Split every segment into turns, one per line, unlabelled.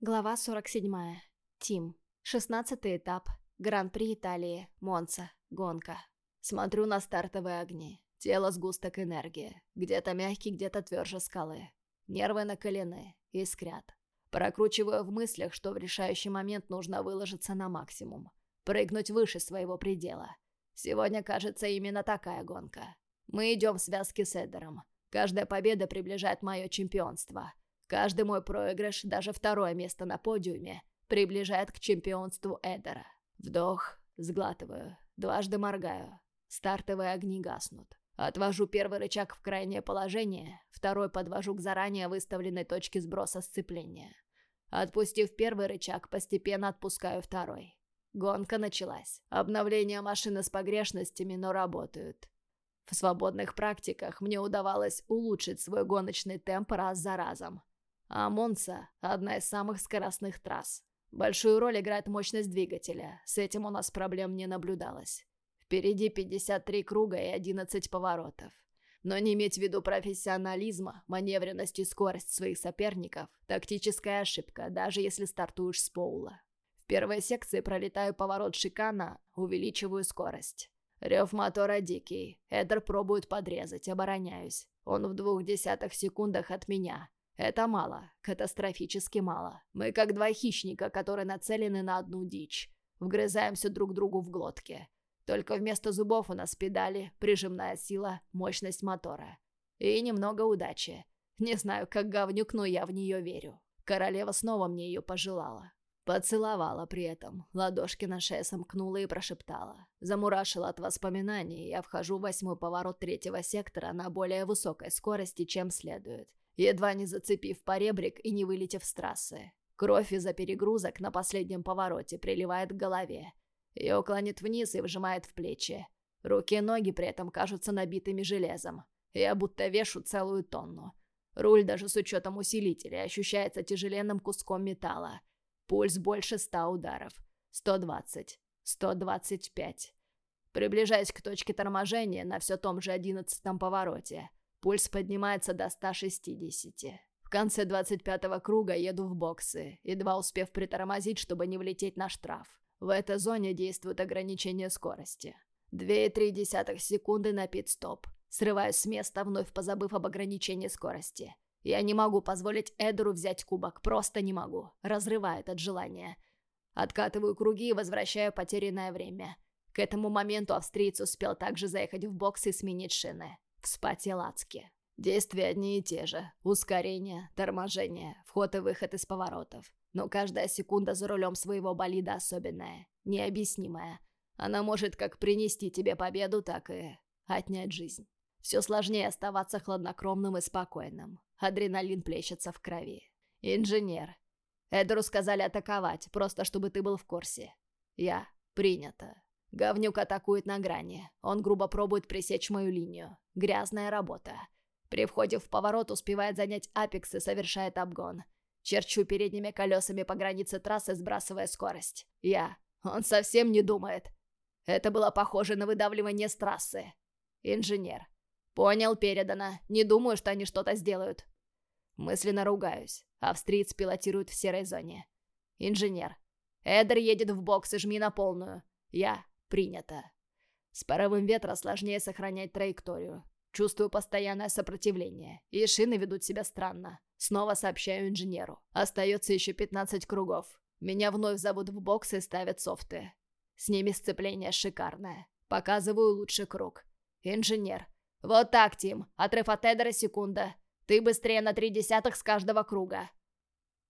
Глава 47. Тим. 16 этап. Гран-при Италии. Монца. Гонка. Смотрю на стартовые огни. Тело сгусток энергии. Где-то мягкий, где-то тверже скалы. Нервы накалены. Искрят. Прокручиваю в мыслях, что в решающий момент нужно выложиться на максимум. Прыгнуть выше своего предела. Сегодня, кажется, именно такая гонка. Мы идем в связке с Эдером. Каждая победа приближает мое чемпионство. Каждый мой проигрыш, даже второе место на подиуме, приближает к чемпионству Эдера. Вдох, сглатываю, дважды моргаю. Стартовые огни гаснут. Отвожу первый рычаг в крайнее положение, второй подвожу к заранее выставленной точке сброса сцепления. Отпустив первый рычаг, постепенно отпускаю второй. Гонка началась. Обновления машины с погрешностями, но работают. В свободных практиках мне удавалось улучшить свой гоночный темп раз за разом. А Монца – одна из самых скоростных трасс. Большую роль играет мощность двигателя, с этим у нас проблем не наблюдалось. Впереди 53 круга и 11 поворотов. Но не иметь в виду профессионализма, маневренность и скорость своих соперников – тактическая ошибка, даже если стартуешь с поула. В первой секции пролетаю поворот шикана, увеличиваю скорость. Рев мотора дикий. Эдер пробует подрезать, обороняюсь. Он в двух десятых секундах от меня. Это мало, катастрофически мало. Мы как два хищника, которые нацелены на одну дичь. Вгрызаемся друг другу в глотки. Только вместо зубов у нас педали, прижимная сила, мощность мотора. И немного удачи. Не знаю, как говнюк, но я в нее верю. Королева снова мне ее пожелала. Поцеловала при этом, ладошки на шее сомкнула и прошептала. Замурашила от воспоминаний, я вхожу в восьмой поворот третьего сектора на более высокой скорости, чем следует едва не зацепив поребрик и не вылетев с трассы. Кровь из-за перегрузок на последнем повороте приливает к голове. Ее клонит вниз и вжимает в плечи. Руки и ноги при этом кажутся набитыми железом. Я будто вешу целую тонну. Руль даже с учетом усилителя ощущается тяжеленным куском металла. Пульс больше ста ударов. 120. 125. Приближаясь к точке торможения на все том же одиннадцатом повороте, Пульс поднимается до 160. В конце 25-го круга еду в боксы, едва успев притормозить, чтобы не влететь на штраф. В этой зоне действует ограничение скорости. 2,3 секунды на пит-стоп. Срываюсь с места, вновь позабыв об ограничении скорости. Я не могу позволить Эдеру взять кубок, просто не могу. Разрывает от желания. Откатываю круги и возвращаю потерянное время. К этому моменту австриец успел также заехать в бокс и сменить шины. Вспотел адски. Действия одни и те же. Ускорение, торможение, вход и выход из поворотов. Но каждая секунда за рулем своего болида особенная, необъяснимая. Она может как принести тебе победу, так и отнять жизнь. Все сложнее оставаться хладнокровным и спокойным. Адреналин плещется в крови. Инженер. Эдеру сказали атаковать, просто чтобы ты был в курсе. Я. Принято. Говнюк атакует на грани. Он грубо пробует пресечь мою линию. Грязная работа. При входе в поворот успевает занять апекс и совершает обгон. Черчу передними колесами по границе трассы, сбрасывая скорость. Я. Он совсем не думает. Это было похоже на выдавливание с трассы. Инженер. Понял, передано. Не думаю, что они что-то сделают. Мысленно ругаюсь. Австриец пилотирует в серой зоне. Инженер. Эдер едет в бокс и жми на полную. Я. Принято. С паровым ветром сложнее сохранять траекторию. Чувствую постоянное сопротивление, и шины ведут себя странно. Снова сообщаю инженеру. Остается еще 15 кругов. Меня вновь зовут в бокс и ставят софты. С ними сцепление шикарное. Показываю лучший круг. Инженер. Вот так, Тим. Отрыв от Эдера секунда. Ты быстрее на три десятых с каждого круга.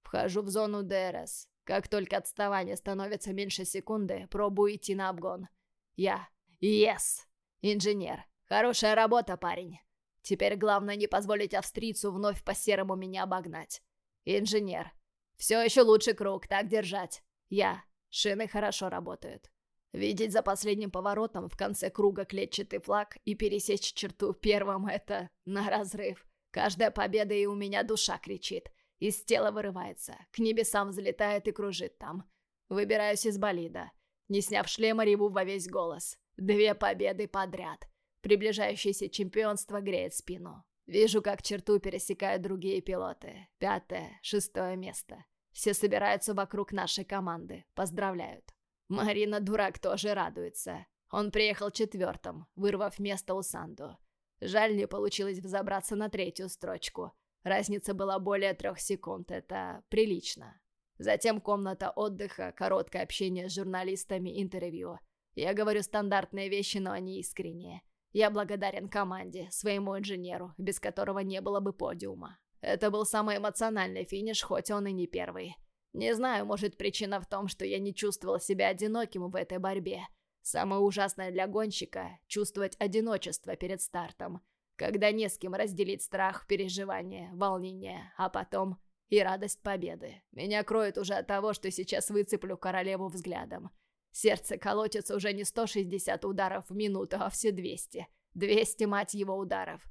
Вхожу в зону ДРС. Как только отставание становится меньше секунды, пробую идти на обгон. Я. Yes! Инженер. Хорошая работа, парень. Теперь главное не позволить австрийцу вновь по-серому меня обогнать. Инженер. Все еще лучший круг, так держать. Я. Шины хорошо работают. Видеть за последним поворотом в конце круга клетчатый флаг и пересечь черту первым — это на разрыв. Каждая победа и у меня душа кричит. Из тела вырывается, к небесам взлетает и кружит там. Выбираюсь из болида. Не сняв шлема, реву во весь голос. Две победы подряд. Приближающееся чемпионство греет спину. Вижу, как черту пересекают другие пилоты. Пятое, шестое место. Все собираются вокруг нашей команды, поздравляют. Марина Дурак тоже радуется. Он приехал четвертым, вырвав место у Санду. Жаль, не получилось взобраться на третью строчку. Разница была более трех секунд, это прилично. Затем комната отдыха, короткое общение с журналистами, интервью. Я говорю стандартные вещи, но они искренние. Я благодарен команде, своему инженеру, без которого не было бы подиума. Это был самый эмоциональный финиш, хоть он и не первый. Не знаю, может причина в том, что я не чувствовал себя одиноким в этой борьбе. Самое ужасное для гонщика – чувствовать одиночество перед стартом, когда не с кем разделить страх, переживания, волнение, а потом и радость победы. Меня кроет уже от того, что сейчас выцеплю королеву взглядом. Сердце колотится уже не 160 ударов в минуту, а все 200. 200, мать его, ударов.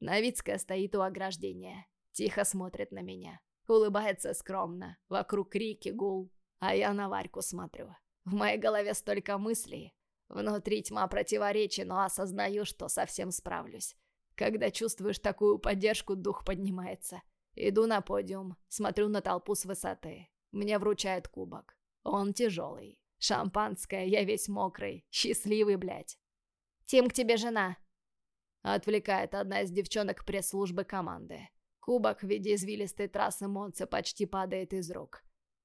Новицкая стоит у ограждения. Тихо смотрит на меня. Улыбается скромно. Вокруг крики, гул. А я на Варьку смотрю. В моей голове столько мыслей. Внутри тьма противоречий, но осознаю, что совсем справлюсь. Когда чувствуешь такую поддержку, дух поднимается. Иду на подиум, смотрю на толпу с высоты. Мне вручают кубок. Он тяжелый. Шампанское, я весь мокрый. Счастливый, блядь. «Тим, к тебе жена!» Отвлекает одна из девчонок пресс-службы команды. Кубок в виде извилистой трассы Монца почти падает из рук.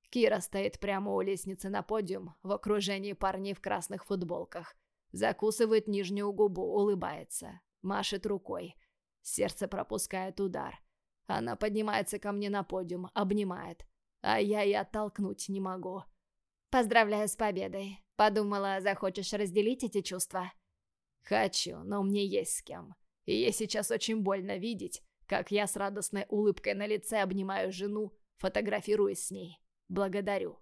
Кира стоит прямо у лестницы на подиум, в окружении парней в красных футболках. Закусывает нижнюю губу, улыбается. Машет рукой. Сердце пропускает удар. Она поднимается ко мне на подиум, обнимает. А я и оттолкнуть не могу. «Поздравляю с победой. Подумала, захочешь разделить эти чувства?» «Хочу, но мне есть с кем. И ей сейчас очень больно видеть, как я с радостной улыбкой на лице обнимаю жену, фотографируясь с ней. Благодарю.